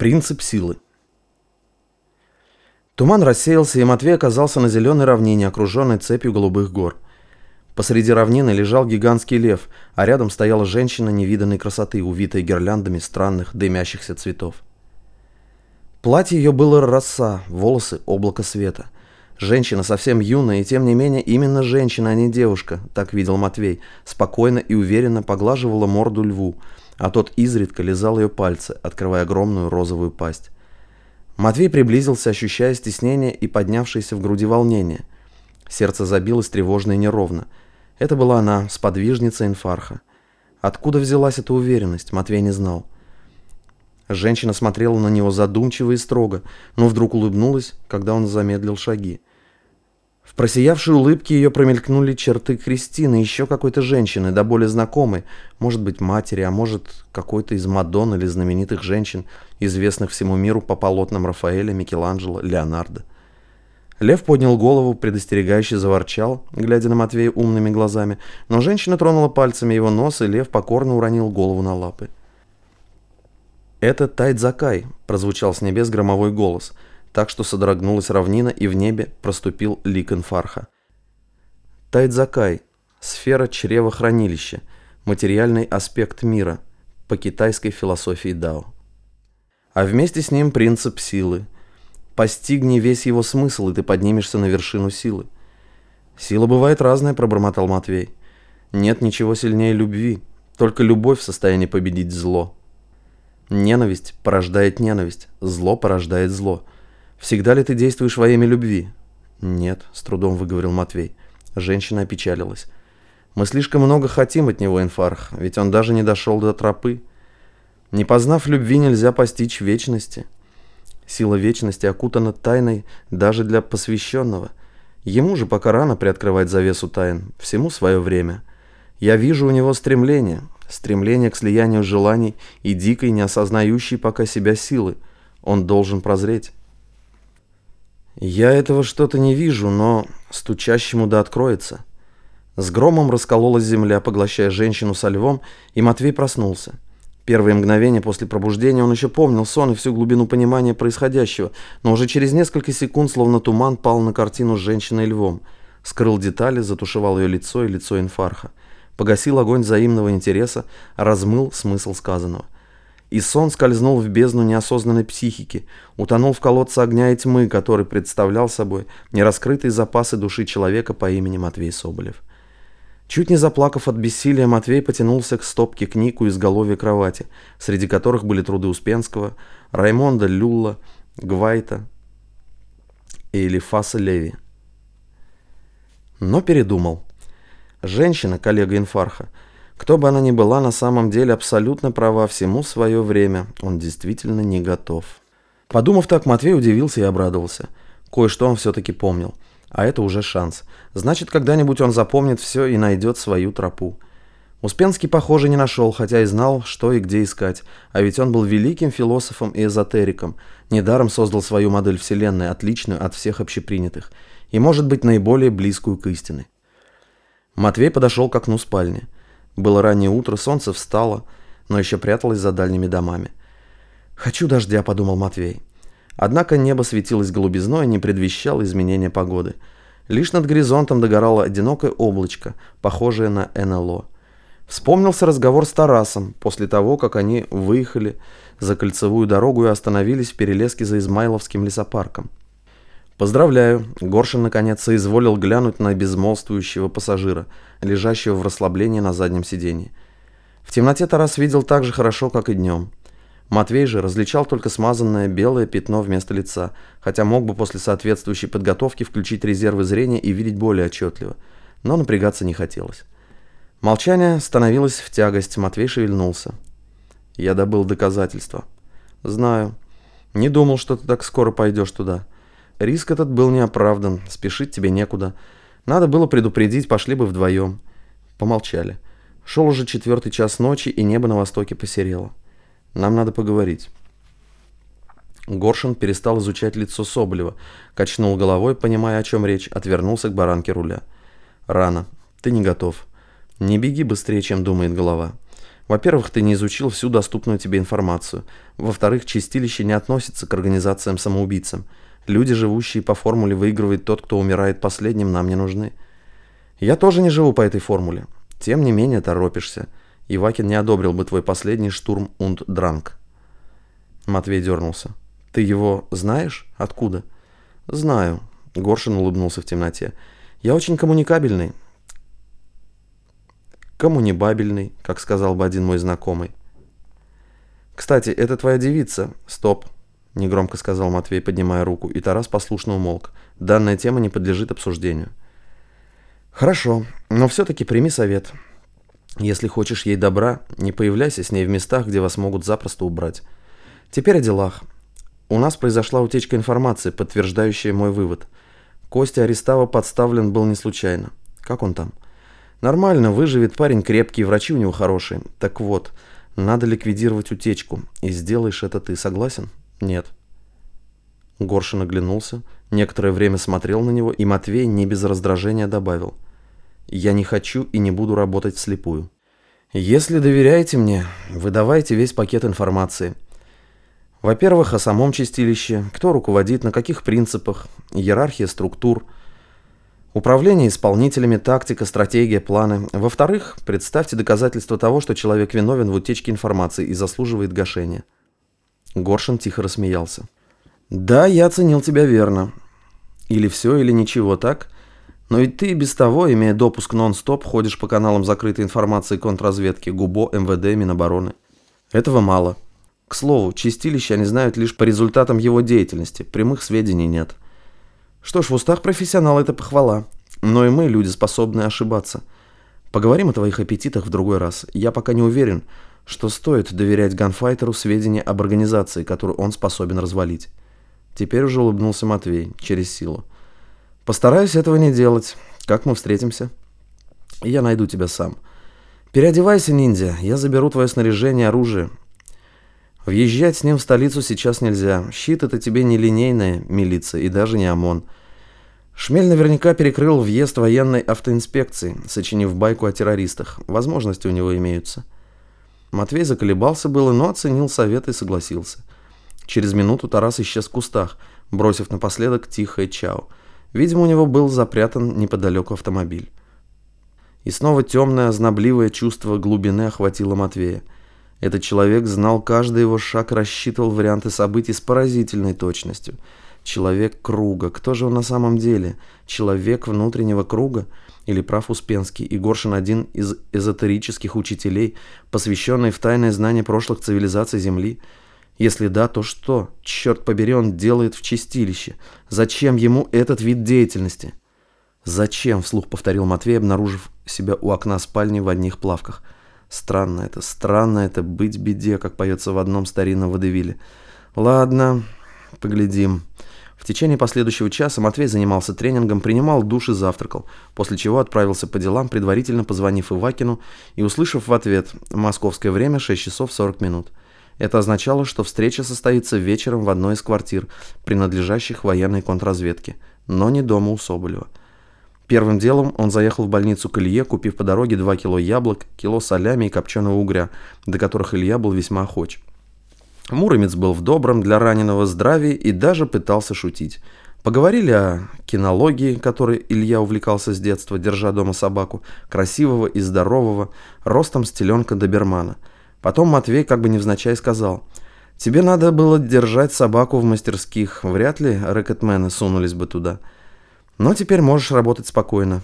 Принцип силы. Туман рассеялся, и Матвей оказался на зеленой равнине, окруженной цепью голубых гор. Посреди равнины лежал гигантский лев, а рядом стояла женщина невиданной красоты, увитая гирляндами странных дымящихся цветов. Платье ее было роса, волосы – облако света. Женщина совсем юная, и тем не менее именно женщина, а не девушка, так видел Матвей, спокойно и уверенно поглаживала морду льву, а тот изредка лизал ее пальцы, открывая огромную розовую пасть. Матвей приблизился, ощущая стеснение и поднявшееся в груди волнение. Сердце забилось тревожно и неровно. Это была она, сподвижница инфарха. Откуда взялась эта уверенность, Матвей не знал. Женщина смотрела на него задумчиво и строго, но вдруг улыбнулась, когда он замедлил шаги. Просиявшей улыбке ее промелькнули черты Кристины, еще какой-то женщины, да более знакомой, может быть, матери, а может, какой-то из Мадонн или знаменитых женщин, известных всему миру по полотнам Рафаэля, Микеланджело, Леонардо. Лев поднял голову, предостерегающе заворчал, глядя на Матвея умными глазами, но женщина тронула пальцами его нос, и лев покорно уронил голову на лапы. «Это Тайдзакай», — прозвучал с небес громовой голос — так что содрогнулась равнина и в небе проступил лик инфарха. Тайдзакай – сфера чревохранилища, материальный аспект мира по китайской философии Дао. А вместе с ним принцип силы. Постигни весь его смысл, и ты поднимешься на вершину силы. Сила бывает разная, пробормотал Матвей. Нет ничего сильнее любви, только любовь в состоянии победить зло. Ненависть порождает ненависть, зло порождает зло – Всегда ли ты действуешь во имя любви? Нет, с трудом выговорил Матвей. Женщина опечалилась. Мы слишком много хотим от него, Инфарх, ведь он даже не дошел до тропы. Не познав любви, нельзя постичь вечности. Сила вечности окутана тайной даже для посвященного. Ему же пока рано приоткрывать завесу тайн, всему свое время. Я вижу у него стремление, стремление к слиянию желаний и дикой, не осознающей пока себя силы. Он должен прозреть. Я этого что-то не вижу, но стучащему да откроется. С громом раскололась земля, поглощая женщину со львом, и Матвей проснулся. Первые мгновения после пробуждения он еще помнил сон и всю глубину понимания происходящего, но уже через несколько секунд, словно туман, пал на картину с женщиной львом. Скрыл детали, затушевал ее лицо и лицо инфарха. Погасил огонь взаимного интереса, размыл смысл сказанного – и сон скользнул в бездну неосознанной психики, утонул в колодце огня и тьмы, который представлял собой нераскрытые запасы души человека по имени Матвей Соболев. Чуть не заплакав от бессилия, Матвей потянулся к стопке книг у изголовья кровати, среди которых были труды Успенского, Раймонда Люлла, Гвайта и Элифаса Леви. Но передумал. Женщина, коллега инфарха, кто бы она ни была, на самом деле абсолютно права всему свое время. Он действительно не готов. Подумав так, Матвей удивился и обрадовался. Кое-что он все-таки помнил. А это уже шанс. Значит, когда-нибудь он запомнит все и найдет свою тропу. Успенский, похоже, не нашел, хотя и знал, что и где искать. А ведь он был великим философом и эзотериком. Недаром создал свою модель Вселенной, отличную от всех общепринятых. И, может быть, наиболее близкую к истине. Матвей подошел к окну спальни. Было раннее утро, солнце встало, но еще пряталось за дальними домами. «Хочу дождя», — подумал Матвей. Однако небо светилось голубизной и не предвещало изменения погоды. Лишь над горизонтом догорало одинокое облачко, похожее на НЛО. Вспомнился разговор с Тарасом после того, как они выехали за кольцевую дорогу и остановились в перелеске за Измайловским лесопарком. «Поздравляю!» Горшин наконец соизволил глянуть на безмолвствующего пассажира, лежащего в расслаблении на заднем сиденье. В темноте Тарас видел так же хорошо, как и днем. Матвей же различал только смазанное белое пятно вместо лица, хотя мог бы после соответствующей подготовки включить резервы зрения и видеть более отчетливо. Но напрягаться не хотелось. Молчание становилось в тягость, Матвей шевельнулся. «Я добыл доказательства». «Знаю. Не думал, что ты так скоро пойдешь туда». Риск этот был неоправдан, спешить тебе некуда. Надо было предупредить, пошли бы вдвоем. Помолчали. Шел уже четвертый час ночи, и небо на востоке посерело. Нам надо поговорить. Горшин перестал изучать лицо Соболева, качнул головой, понимая, о чем речь, отвернулся к баранке руля. «Рано. Ты не готов. Не беги быстрее, чем думает голова. Во-первых, ты не изучил всю доступную тебе информацию. Во-вторых, чистилище не относится к организациям-самоубийцам. Люди, живущие по формуле «выигрывает тот, кто умирает последним», нам не нужны. Я тоже не живу по этой формуле. Тем не менее торопишься. Ивакин не одобрил бы твой последний штурм und дранг. Матвей дернулся. Ты его знаешь? Откуда? Знаю. Горшин улыбнулся в темноте. Я очень коммуникабельный. Коммунибабельный, как сказал бы один мой знакомый. Кстати, это твоя девица. Стоп. Негромко сказал Матвей, поднимая руку, и Тарас послушно умолк. Данная тема не подлежит обсуждению. Хорошо, но все-таки прими совет. Если хочешь ей добра, не появляйся с ней в местах, где вас могут запросто убрать. Теперь о делах. У нас произошла утечка информации, подтверждающая мой вывод. Костя Арестава подставлен был не случайно. Как он там? Нормально, выживет парень крепкий, врачи у него хорошие. Так вот, надо ликвидировать утечку. И сделаешь это ты, согласен? Нет. Горшин оглянулся, некоторое время смотрел на него, и Матвей не без раздражения добавил. «Я не хочу и не буду работать вслепую. Если доверяете мне, выдавайте весь пакет информации. Во-первых, о самом чистилище, кто руководит, на каких принципах, иерархия структур, управление исполнителями, тактика, стратегия, планы. Во-вторых, представьте доказательства того, что человек виновен в утечке информации и заслуживает гашения». Горшин тихо рассмеялся. «Да, я оценил тебя верно. Или все, или ничего, так? Но ведь ты без того, имея допуск нон-стоп, ходишь по каналам закрытой информации контрразведки, ГУБО, МВД, Минобороны. Этого мало. К слову, чистилище они знают лишь по результатам его деятельности, прямых сведений нет. Что ж, в устах профессионала это похвала. Но и мы, люди, способны ошибаться. Поговорим о твоих аппетитах в другой раз. Я пока не уверен, что стоит доверять ганфайтеру сведения об организации, которую он способен развалить. Теперь уже улыбнулся Матвей, через силу. Постараюсь этого не делать. Как мы встретимся? Я найду тебя сам. Переодевайся, ниндзя, я заберу твое снаряжение, оружие. Въезжать с ним в столицу сейчас нельзя. Щит это тебе не линейная милиция и даже не ОМОН. Шмель наверняка перекрыл въезд военной автоинспекции, сочинив байку о террористах. Возможности у него имеются. Матвей заколебался было, но оценил совет и согласился. Через минуту Тарас исчез в кустах, бросив напоследок тихое чао. Видимо, у него был запрятан неподалеку автомобиль. И снова темное, ознобливое чувство глубины охватило Матвея. Этот человек знал каждый его шаг, рассчитывал варианты событий с поразительной точностью. Человек круга. Кто же он на самом деле? Человек внутреннего круга? Или прав Успенский, и Горшин один из эзотерических учителей, посвященный в тайное знание прошлых цивилизаций Земли – если да, то что, черт побери, он делает в чистилище? Зачем ему этот вид деятельности? «Зачем?» – вслух повторил Матвей, обнаружив себя у окна спальни в одних плавках. «Странно это, странно это, быть беде», как поется в одном старинном водевиле. «Ладно, поглядим». В течение последующего часа Матвей занимался тренингом, принимал душ и завтракал, после чего отправился по делам, предварительно позвонив Ивакину и услышав в ответ «Московское время 6 часов 40 минут». Это означало, что встреча состоится вечером в одной из квартир, принадлежащих военной контрразведке, но не дома у Соболева. Первым делом он заехал в больницу к Илье, купив по дороге 2 кило яблок, кило солями и копченого угря, до которых Илья был весьма охоч. Муромец был в добром для раненого здравии и даже пытался шутить. Поговорили о кинологии, которой Илья увлекался с детства, держа дома собаку, красивого и здорового, ростом с теленка добермана – Потом Матвей как бы невзначай сказал, «Тебе надо было держать собаку в мастерских, вряд ли рэкетмены сунулись бы туда. Но теперь можешь работать спокойно.